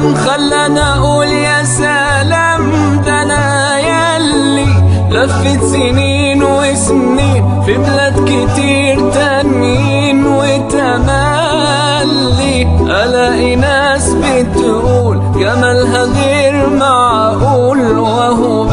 سلام خلنا أقول يا سلام. ده أنا ياللي لفت سنين وسنين في بلاد كتير تانيين. وتملي ألاقي ناس بتقول جمالها غير معقول